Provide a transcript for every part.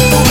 you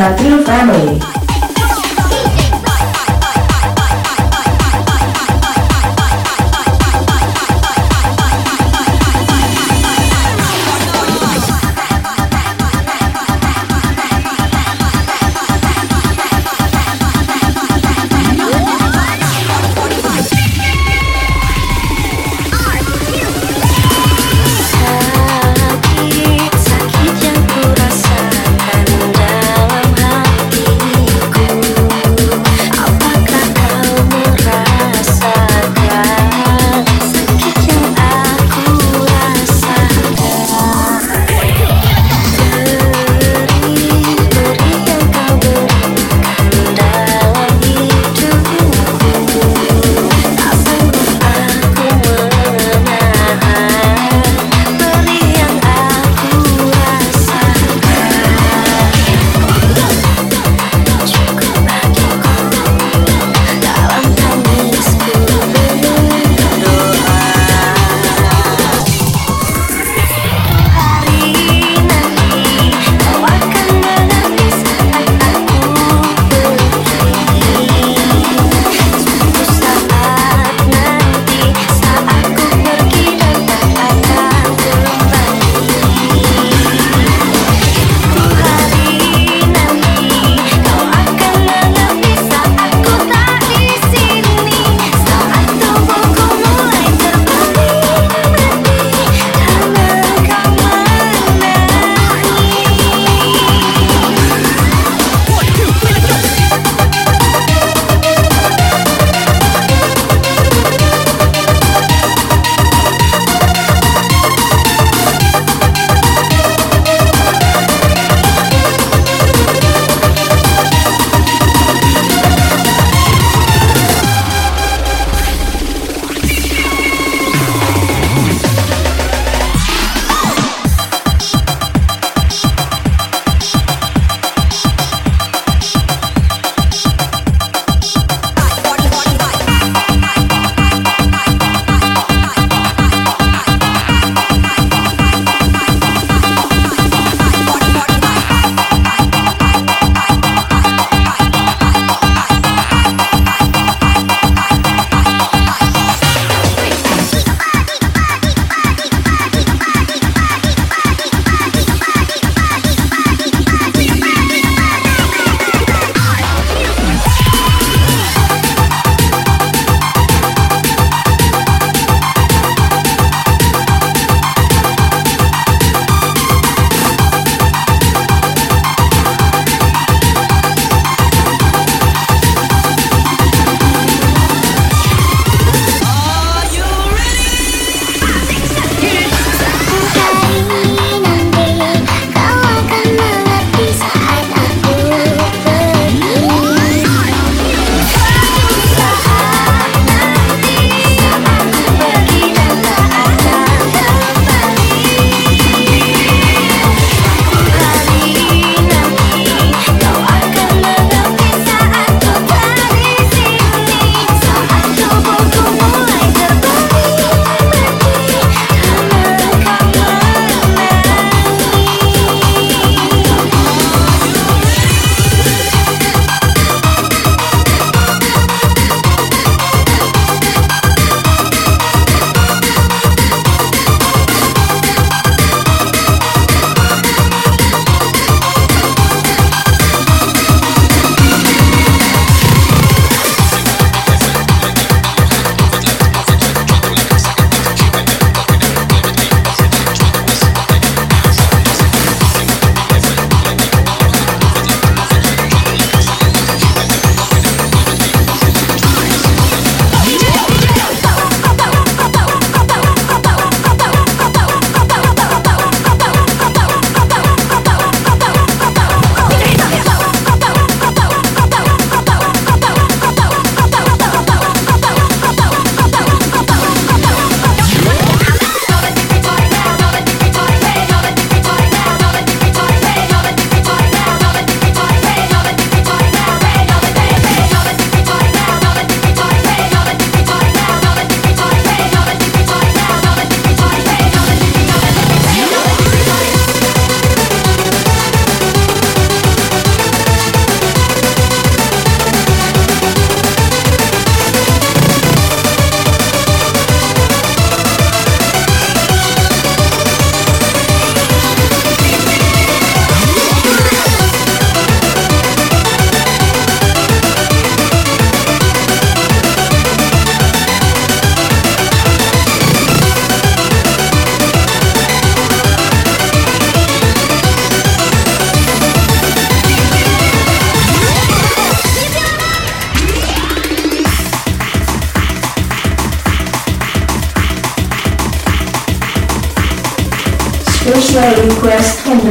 True Family.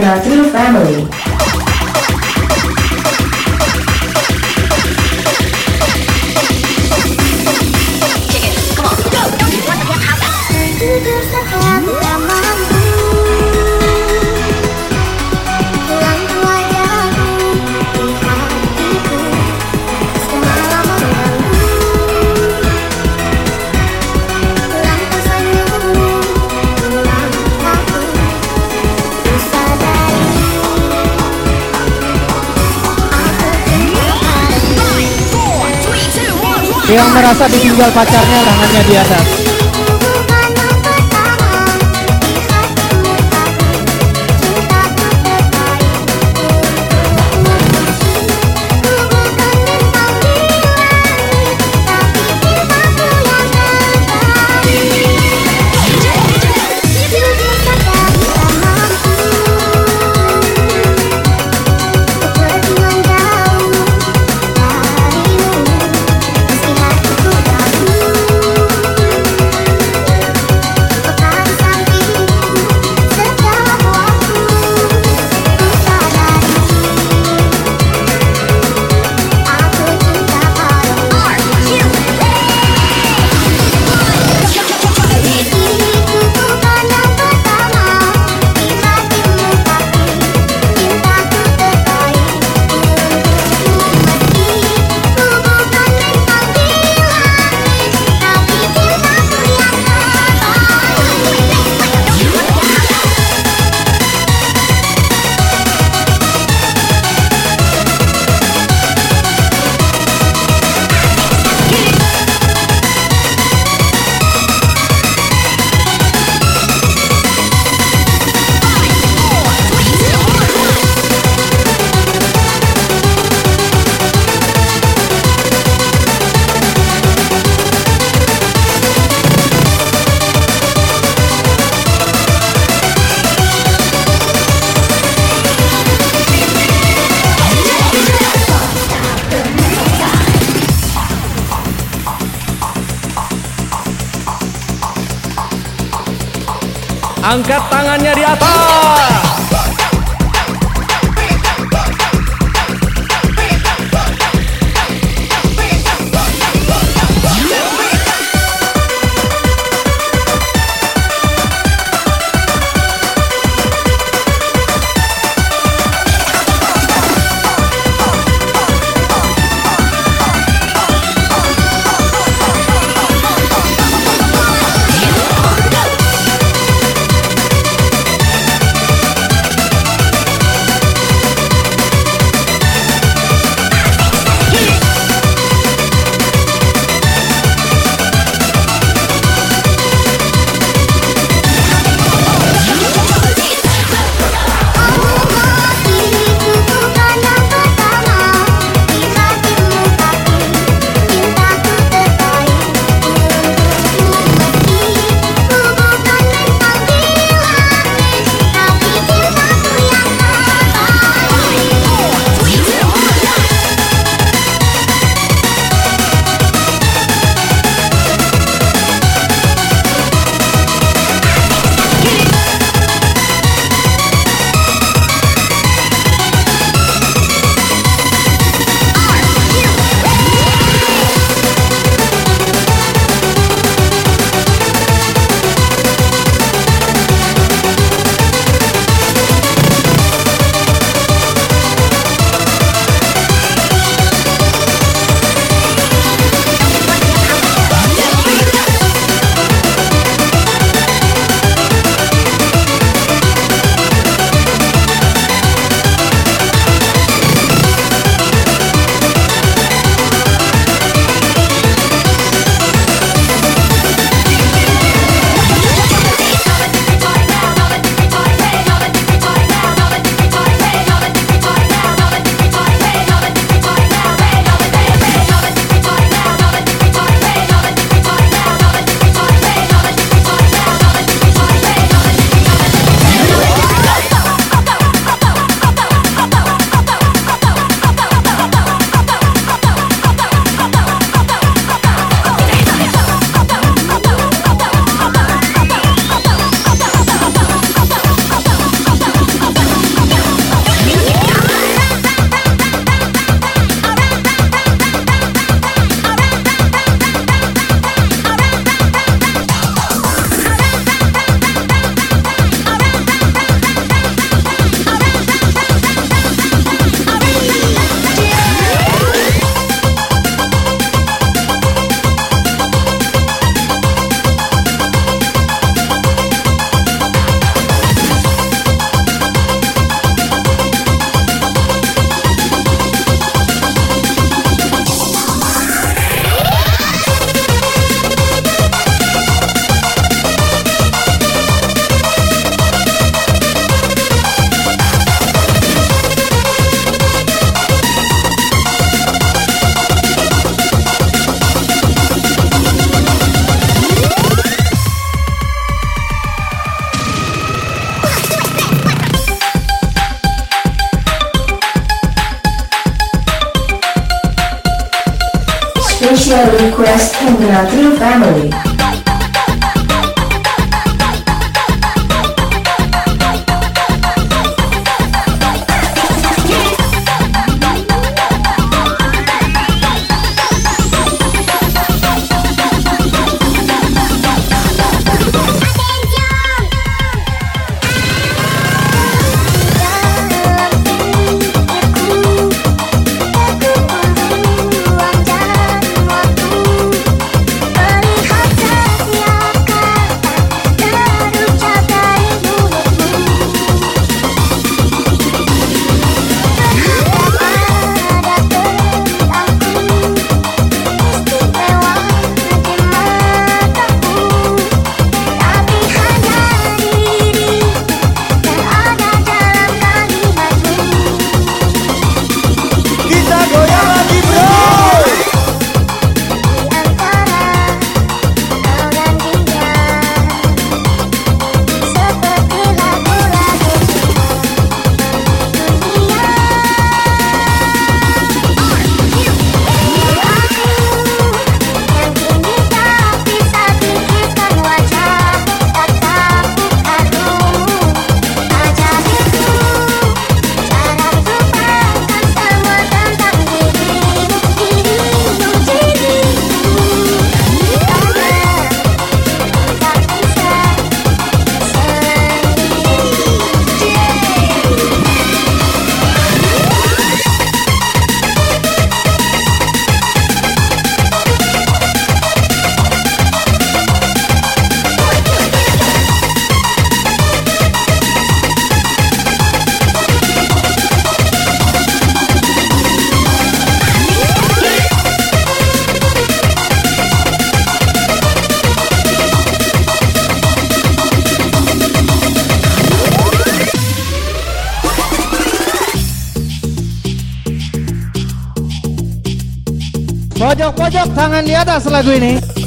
our three family. Yang merasa ditinggal pacarnya tangannya di atas. Special request from the Hendra family. Atas lagu ini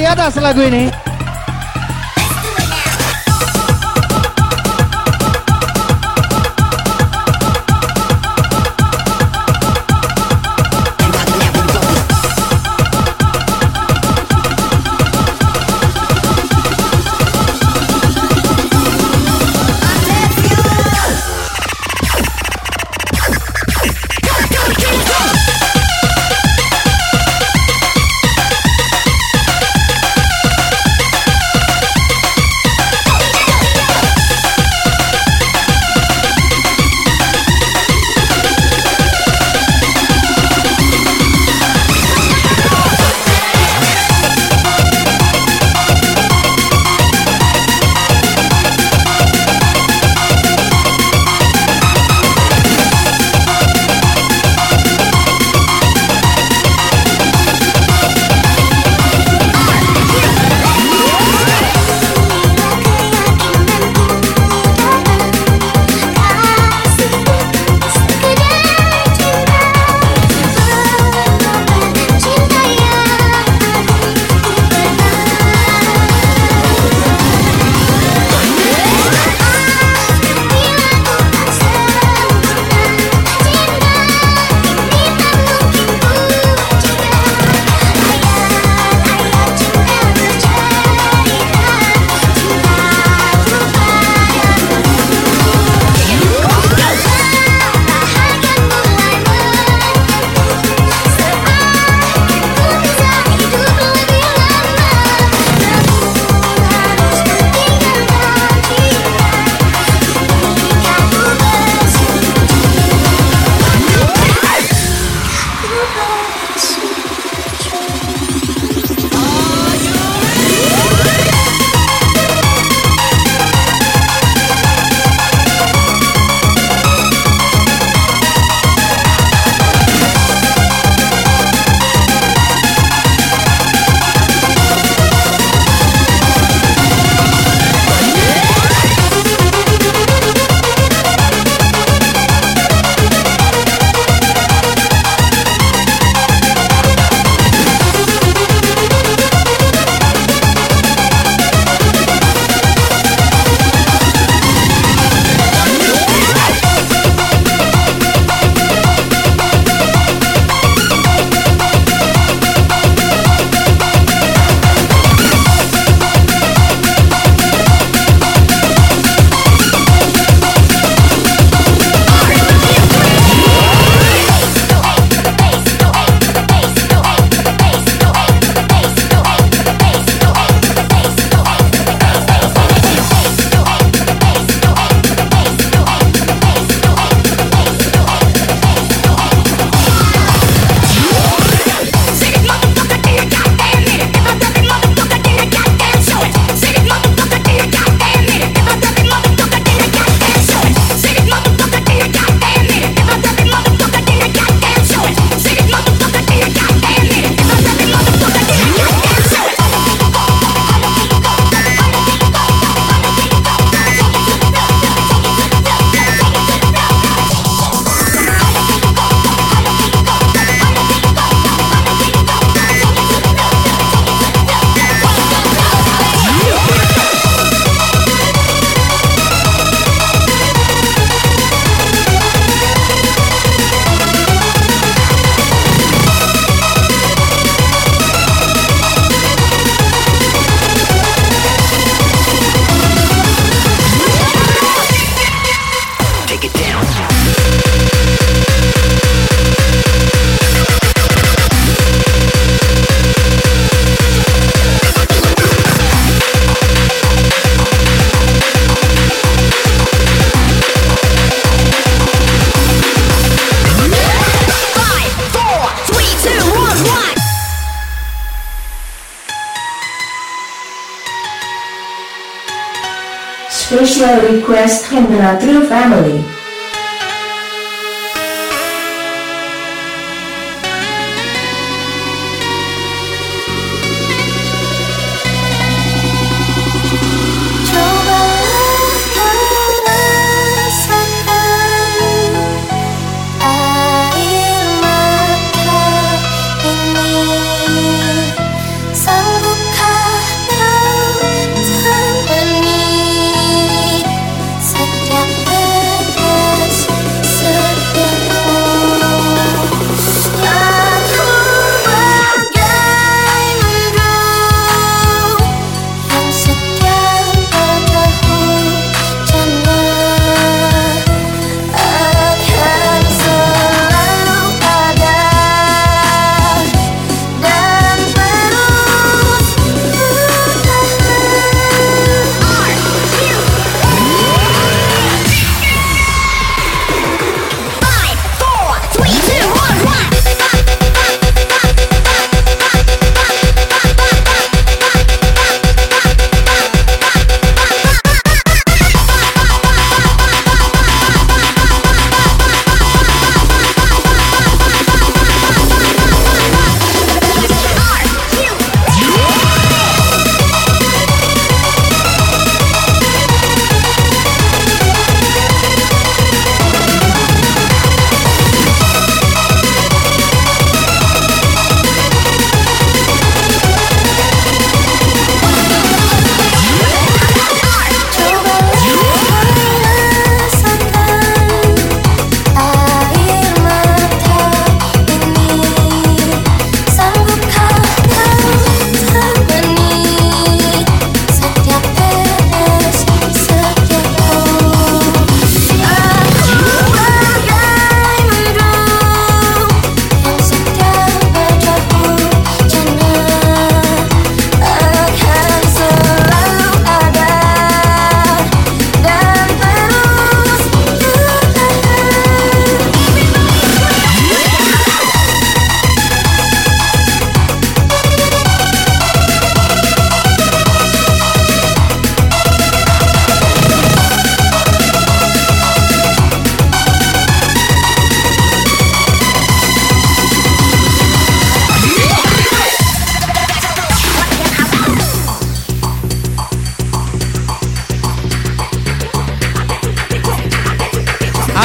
Ada selagu ini. special request from the Natru family.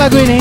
Pelagüini.